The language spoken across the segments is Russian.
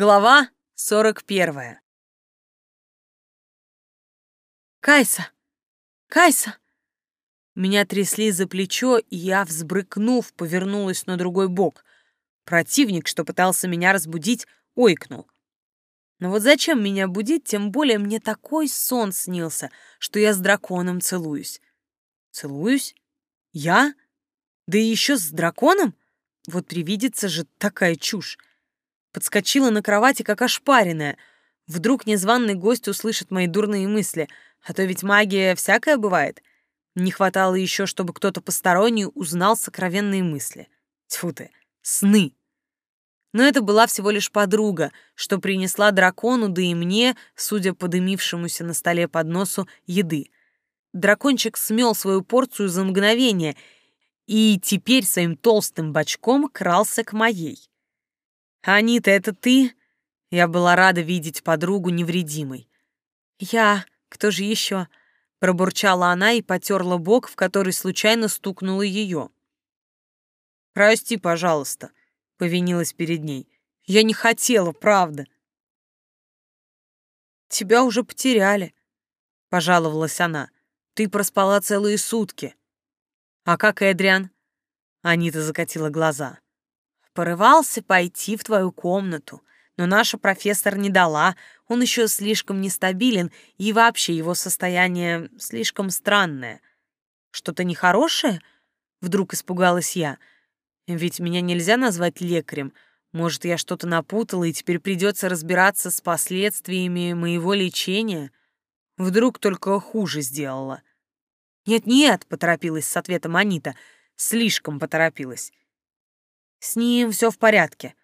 Глава 41. «Кайса! Кайса!» Меня трясли за плечо, и я, взбрыкнув, повернулась на другой бок. Противник, что пытался меня разбудить, ойкнул. Но вот зачем меня будить, тем более мне такой сон снился, что я с драконом целуюсь. Целуюсь? Я? Да и еще с драконом? Вот привидится же такая чушь. Подскочила на кровати, как ошпаренная. Вдруг незваный гость услышит мои дурные мысли, а то ведь магия всякая бывает. Не хватало еще, чтобы кто-то посторонний узнал сокровенные мысли. Тьфу ты, сны. Но это была всего лишь подруга, что принесла дракону, да и мне, судя по дымившемуся на столе подносу, еды. Дракончик смел свою порцию за мгновение и теперь своим толстым бочком крался к моей. «Анита, это ты?» Я была рада видеть подругу невредимой. «Я? Кто же еще?» Пробурчала она и потерла бок, в который случайно стукнула ее. «Прости, пожалуйста», — повинилась перед ней. «Я не хотела, правда». «Тебя уже потеряли», — пожаловалась она. «Ты проспала целые сутки». «А как Эдриан?» Анита закатила глаза. Порывался пойти в твою комнату, но наша профессор не дала, он еще слишком нестабилен, и вообще его состояние слишком странное. Что-то нехорошее? Вдруг испугалась я. Ведь меня нельзя назвать лекарем. Может, я что-то напутала, и теперь придется разбираться с последствиями моего лечения? Вдруг только хуже сделала. «Нет-нет», — поторопилась с ответом Анита, — слишком поторопилась. С ним все в порядке.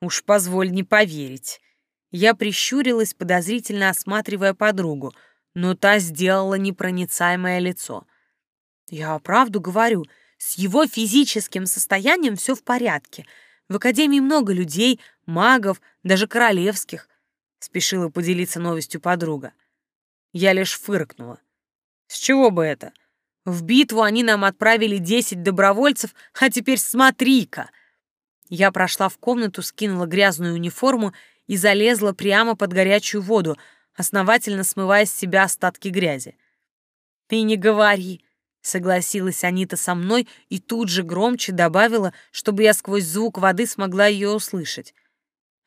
Уж позволь не поверить. Я прищурилась, подозрительно осматривая подругу, но та сделала непроницаемое лицо. Я правду говорю, с его физическим состоянием все в порядке. В академии много людей, магов, даже королевских. Спешила поделиться новостью подруга. Я лишь фыркнула. С чего бы это? — в битву они нам отправили десять добровольцев, а теперь смотри-ка!» Я прошла в комнату, скинула грязную униформу и залезла прямо под горячую воду, основательно смывая с себя остатки грязи. «Ты не говори!» — согласилась Анита со мной и тут же громче добавила, чтобы я сквозь звук воды смогла ее услышать.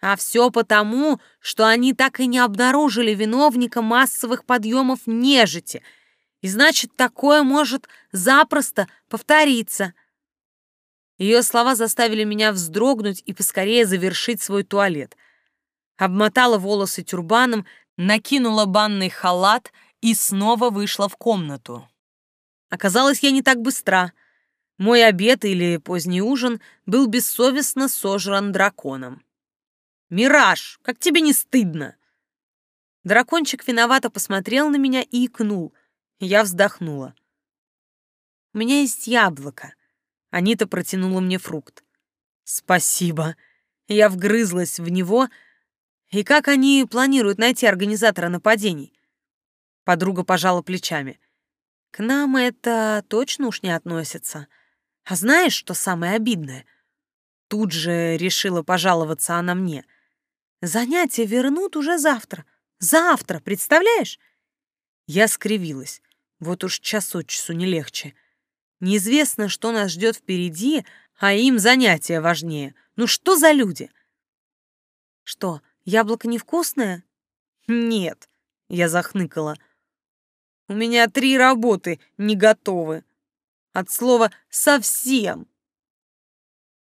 А все потому, что они так и не обнаружили виновника массовых подъемов нежити — и значит, такое может запросто повториться. Ее слова заставили меня вздрогнуть и поскорее завершить свой туалет. Обмотала волосы тюрбаном, накинула банный халат и снова вышла в комнату. Оказалось, я не так быстра. Мой обед или поздний ужин был бессовестно сожран драконом. «Мираж, как тебе не стыдно?» Дракончик виновато посмотрел на меня и икнул, я вздохнула. «У меня есть яблоко». Анита протянула мне фрукт. «Спасибо». Я вгрызлась в него. И как они планируют найти организатора нападений? Подруга пожала плечами. К нам это точно уж не относится. А знаешь, что самое обидное? Тут же решила пожаловаться она мне. Занятия вернут уже завтра. Завтра, представляешь? Я скривилась. Вот уж час от часу не легче. Неизвестно, что нас ждет впереди, а им занятия важнее. Ну что за люди? Что, яблоко невкусное? Нет, я захныкала. У меня три работы не готовы. От слова «совсем».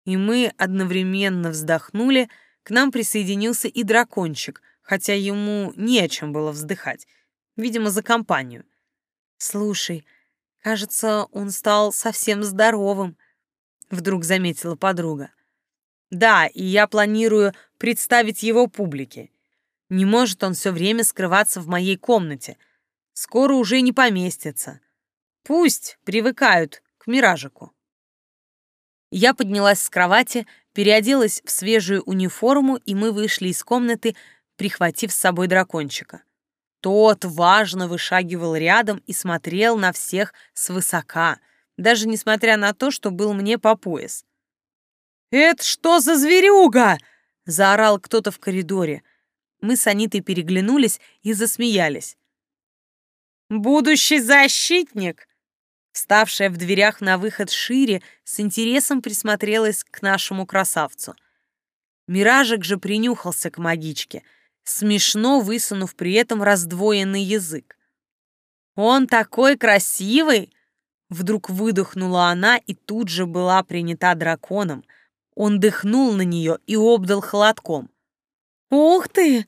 И мы одновременно вздохнули, к нам присоединился и дракончик, хотя ему не о чем было вздыхать, видимо, за компанию. «Слушай, кажется, он стал совсем здоровым», — вдруг заметила подруга. «Да, и я планирую представить его публике. Не может он все время скрываться в моей комнате. Скоро уже не поместится. Пусть привыкают к миражику». Я поднялась с кровати, переоделась в свежую униформу, и мы вышли из комнаты, прихватив с собой дракончика. Тот важно вышагивал рядом и смотрел на всех свысока, даже несмотря на то, что был мне по пояс. «Это что за зверюга?» — Заорал кто-то в коридоре. Мы с Анитой переглянулись и засмеялись. «Будущий защитник!» Вставшая в дверях на выход шире, с интересом присмотрелась к нашему красавцу. Миражик же принюхался к магичке, смешно высунув при этом раздвоенный язык. «Он такой красивый!» Вдруг выдохнула она и тут же была принята драконом. Он дыхнул на нее и обдал холодком. «Ух ты!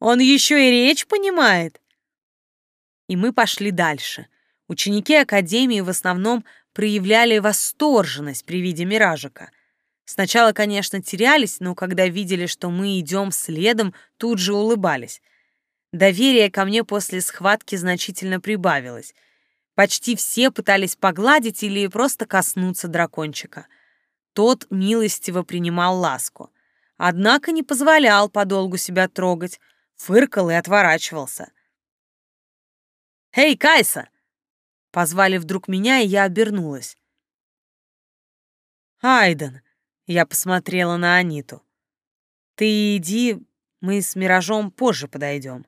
Он еще и речь понимает!» И мы пошли дальше. Ученики Академии в основном проявляли восторженность при виде Миражика. Сначала, конечно, терялись, но когда видели, что мы идем следом, тут же улыбались. Доверие ко мне после схватки значительно прибавилось. Почти все пытались погладить или просто коснуться дракончика. Тот милостиво принимал ласку. Однако не позволял подолгу себя трогать, фыркал и отворачивался. «Эй, Кайса!» Позвали вдруг меня, и я обернулась. «Айден!» — я посмотрела на Аниту. «Ты иди, мы с Миражом позже подойдем».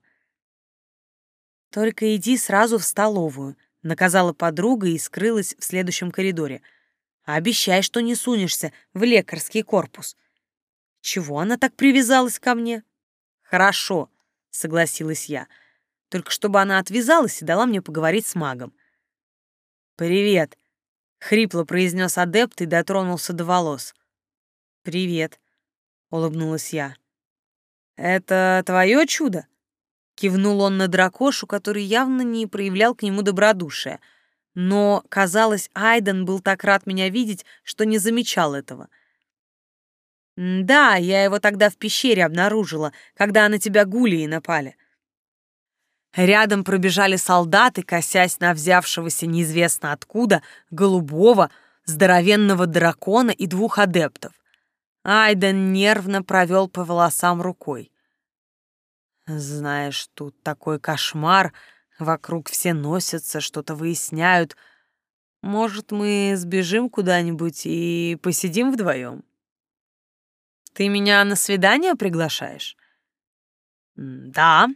«Только иди сразу в столовую», — наказала подруга и скрылась в следующем коридоре. «Обещай, что не сунешься в лекарский корпус». «Чего она так привязалась ко мне?» «Хорошо», — согласилась я, «только чтобы она отвязалась и дала мне поговорить с магом». «Привет», — хрипло произнес адепт и дотронулся до волос. «Привет», — улыбнулась я. «Это твое чудо?» Кивнул он на дракошу, который явно не проявлял к нему добродушия. Но, казалось, Айден был так рад меня видеть, что не замечал этого. «Да, я его тогда в пещере обнаружила, когда на тебя гулии напали. Рядом пробежали солдаты, косясь на взявшегося неизвестно откуда голубого, здоровенного дракона и двух адептов. Айден нервно провел по волосам рукой. «Знаешь, тут такой кошмар, вокруг все носятся, что-то выясняют. Может, мы сбежим куда-нибудь и посидим вдвоем?» «Ты меня на свидание приглашаешь?» «Да»,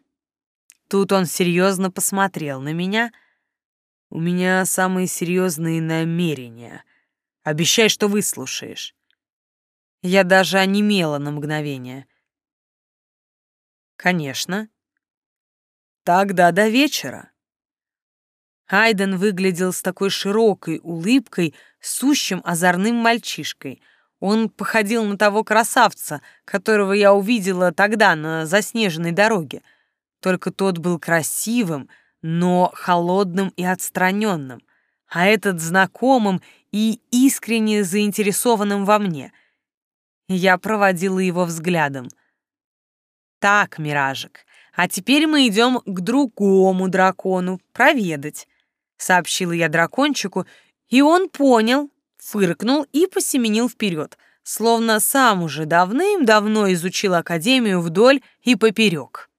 Тут он серьезно посмотрел на меня. «У меня самые серьезные намерения. Обещай, что выслушаешь». Я даже онемела на мгновение. «Конечно». «Тогда до вечера». Айден выглядел с такой широкой улыбкой, сущим озорным мальчишкой. Он походил на того красавца, которого я увидела тогда на заснеженной дороге — только тот был красивым, но холодным и отстраненным, а этот знакомым и искренне заинтересованным во мне. Я проводила его взглядом. «Так, Миражик, а теперь мы идем к другому дракону проведать», — сообщила я дракончику, и он понял, фыркнул и посеменил вперед, словно сам уже давным-давно изучил Академию вдоль и поперек.